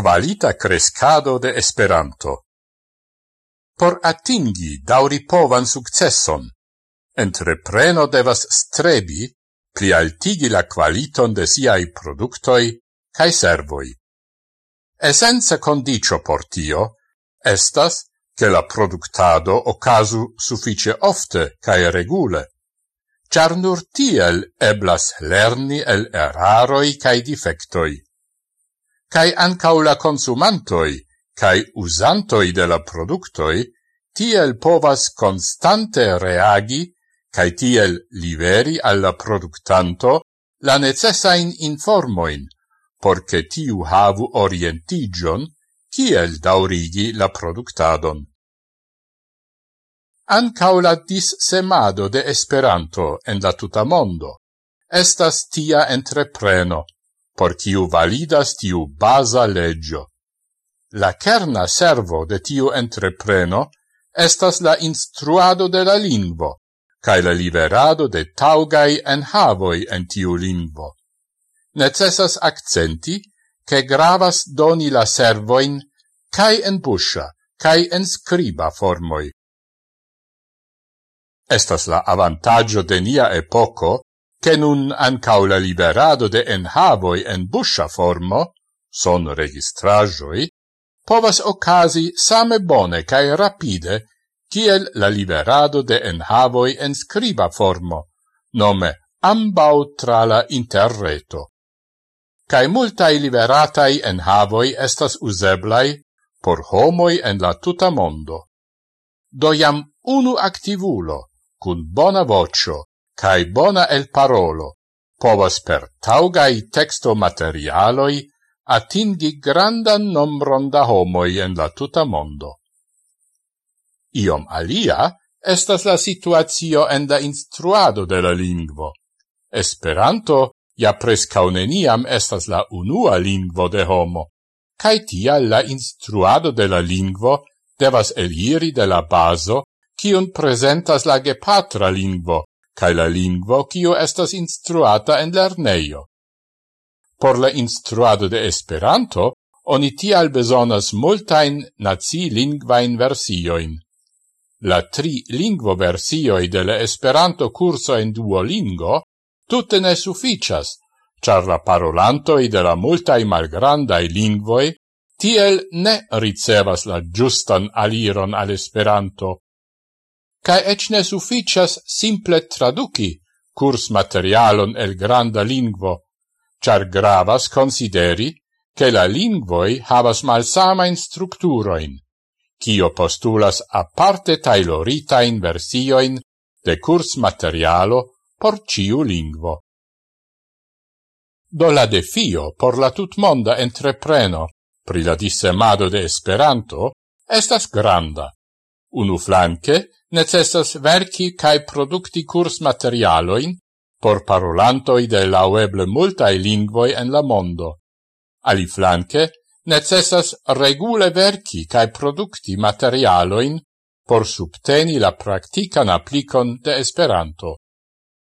qualita crescado de Esperanto. Por atingi dauripovan successon, entrepreno devas strebi pli altigi la qualiton de siai productoi cae servoi. Essenza condicio por tio estas che la productado ocasu suffice ofte cae regule, char nur tiel eblas lerni el eraroi cae defectoi cae ancau la consumantoi, cae usantoi de la productoi, tiel povas constante reagi, cae tiel liveri alla productanto la necessain informoin, porce tiu havu orientigion, kiel daurigi la productadon. Ancau la dissemado de Esperanto en la tuta mondo estas tia entrepreno, por kiu validas tiu baza legio. La kerna servo de tiu entrepreno estas la instruado de la lingvo, cae la liberado de taugai enhavoi en tiu lingvo. Necessas accenti che gravas doni la servoin cae en busha, cae en scriba formoi. Estas la avantaggio de nia epoco che nun ancau la liberado de enhavoi en buscia formo, son registrajoi, povas ocasi same bone cae rapide kiel la liberado de enhavoi en scriba formo, nome ambau tra la interreto. Cae multai liberatai enhavoi estas useblai por homoi en la tuta mondo. Doiam unu activulo, cun bona vocio, cae bona el parolo povas per taugai texto materialoi atingi grandan nombron da homoi en la tuta mondo. Iom alia estas la situatio en la instruado de la lingvo. Esperanto ja prescau neniam estas la unua lingvo de homo, cae tia la instruado de la lingvo devas eliri de la baso cion presentas la gepatra lingvo, cae la lingvo cio estas instruata en lerneio. Por la instruado de Esperanto, oni tial besonas multain nazi lingvain versioin. La tri lingvo versioi de la Esperanto curso en Duolingo tutte ne sufficias, char la parolantoi de la multai malgrandai lingvoi tiel ne ricevas la giustan aliron al Esperanto, cae ec ne sufficias simple traduci curs materialon el granda lingvo, char gravas consideri che la lingvoi havas malsamain structuroin, cio postulas aparte tailoritain versioin de curs materialo por ciu lingvo. Do la defio por la tutmonda entrepreno pri la dissemado de Esperanto estas granda Unu flanque, necessas verci cae producti curs materialoin por parolantoi de laueble multae lingvoi en la mondo. Ali flanque, necessas regule verci cae producti materialoin por subteni la practican applicon de Esperanto.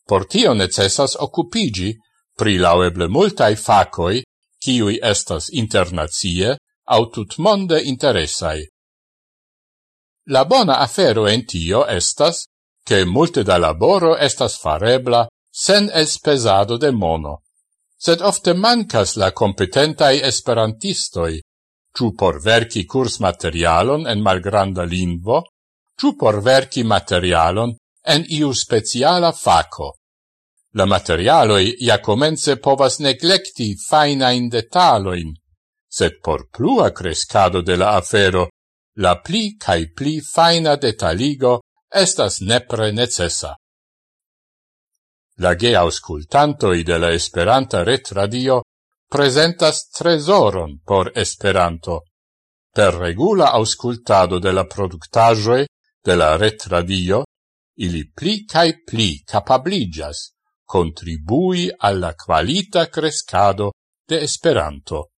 Por tio necessas occupigi pri laueble multae facoi, ciui estas internazie au tutmonde interessai. La bona afero en tio estas, che multe da laboro estas farebla sen espesado de mono. Sed ofte mancas la competentai esperantistoi, ciu por verci curs materialon en malgranda lingvo, ciu por verci materialon en iu speciala faco. La materialoi ja comence povas neglecti fainain detaloin, sed por plua crescado de la afero la pli cae pli faina detaligo estas nepre necessa. La ge auscultantoi de la Esperanta retradio presentas tresoron por Esperanto. Per regula auscultado de la productajoe de la retradio, ili pli cae pli capabligas contribui alla qualita crescado de Esperanto.